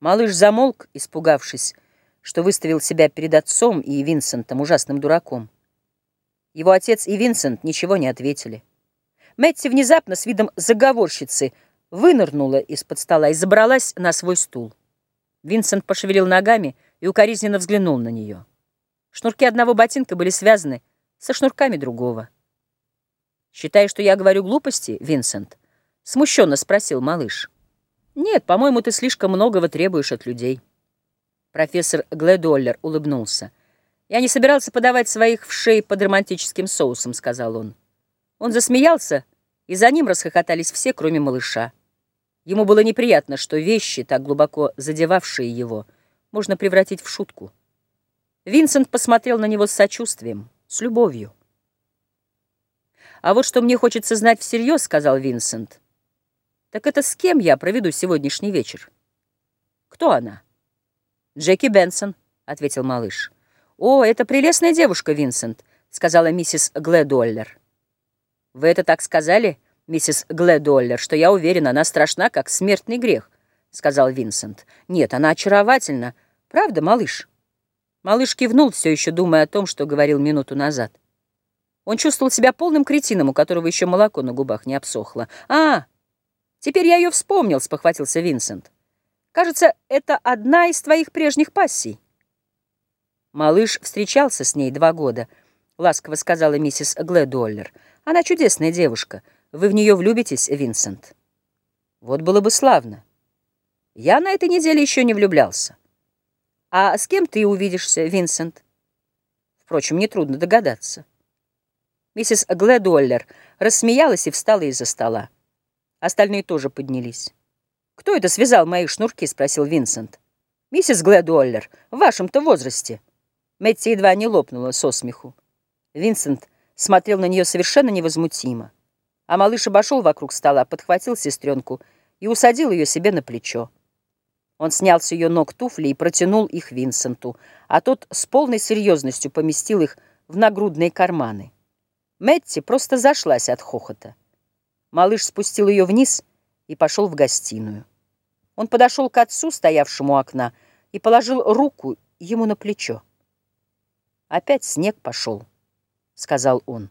Малыш замолк, испугавшись, что выставил себя перед отцом и Винсентом ужасным дураком. Его отец и Винсент ничего не ответили. Мэтти внезапно с видом заговорщицы вынырнула из-под стола и забралась на свой стул. Винсент пошевелил ногами и укоризненно взглянул на нее. Шнурки одного ботинка были связаны со шнурками другого. «Считаешь, что я говорю глупости, Винсент?» — смущенно спросил малыш. «Нет, по-моему, ты слишком многого требуешь от людей». Профессор Гледоллер улыбнулся. «Я не собирался подавать своих в шеи под романтическим соусом», — сказал он. Он засмеялся, и за ним расхохотались все, кроме малыша. Ему было неприятно, что вещи, так глубоко задевавшие его, можно превратить в шутку. Винсент посмотрел на него с сочувствием, с любовью. «А вот что мне хочется знать всерьез», — сказал Винсент. «Так это с кем я проведу сегодняшний вечер?» «Кто она?» «Джеки Бенсон», — ответил малыш. «О, это прелестная девушка, Винсент», — сказала миссис Гледоллер. «Вы это так сказали, миссис Гледоллер, что я уверен, она страшна, как смертный грех», — сказал Винсент. «Нет, она очаровательна. Правда, малыш?» Малыш кивнул, все еще думая о том, что говорил минуту назад. Он чувствовал себя полным кретином, у которого еще молоко на губах не обсохло. «А, теперь я ее вспомнил», — спохватился Винсент. «Кажется, это одна из твоих прежних пассий». «Малыш встречался с ней два года», — ласково сказала миссис Гледуоллер. «Она чудесная девушка. Вы в нее влюбитесь, Винсент?» «Вот было бы славно. Я на этой неделе еще не влюблялся». «А с кем ты увидишься, Винсент?» Впрочем, нетрудно догадаться. Миссис Гледуоллер рассмеялась и встала из-за стола. Остальные тоже поднялись. «Кто это связал мои шнурки?» — спросил Винсент. «Миссис Гледуоллер, в вашем-то возрасте». Мэтти едва не лопнула со смеху. Винсент смотрел на нее совершенно невозмутимо. А малыш обошел вокруг стола, подхватил сестренку и усадил ее себе на плечо. Он снял с ее ног туфли и протянул их Винсенту, а тот с полной серьезностью поместил их в нагрудные карманы. Мэтти просто зашлась от хохота. Малыш спустил ее вниз и пошел в гостиную. Он подошел к отцу, стоявшему у окна, и положил руку ему на плечо. «Опять снег пошел», — сказал он.